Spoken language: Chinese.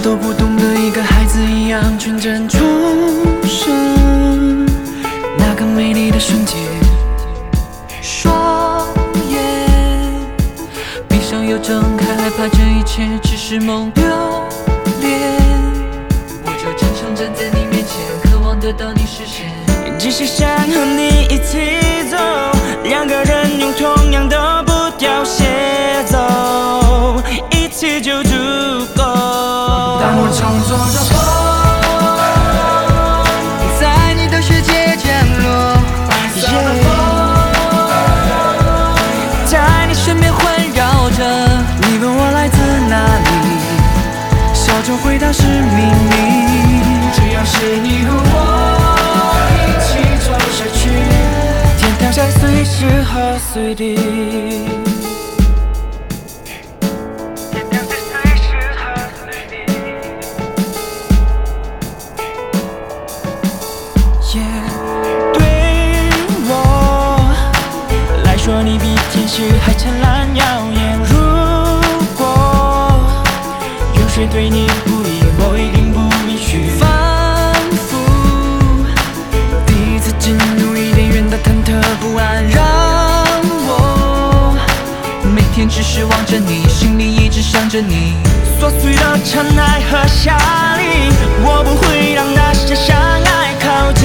都不懂得一个孩子一样纯真出生，那个美丽的瞬间。双眼闭上又睁开，害怕这一切只是梦留恋。我就真诚站在你面前，渴望得到你视线。只是想和你一起走，两个人用同样的步调协奏，一起就随地。天堂在随时和随地。对我来说，你比天使还灿烂耀眼。如果有谁对你不义，只是望着你，心里一直想着你。琐碎的尘埃和沙砾，我不会让那些伤害靠近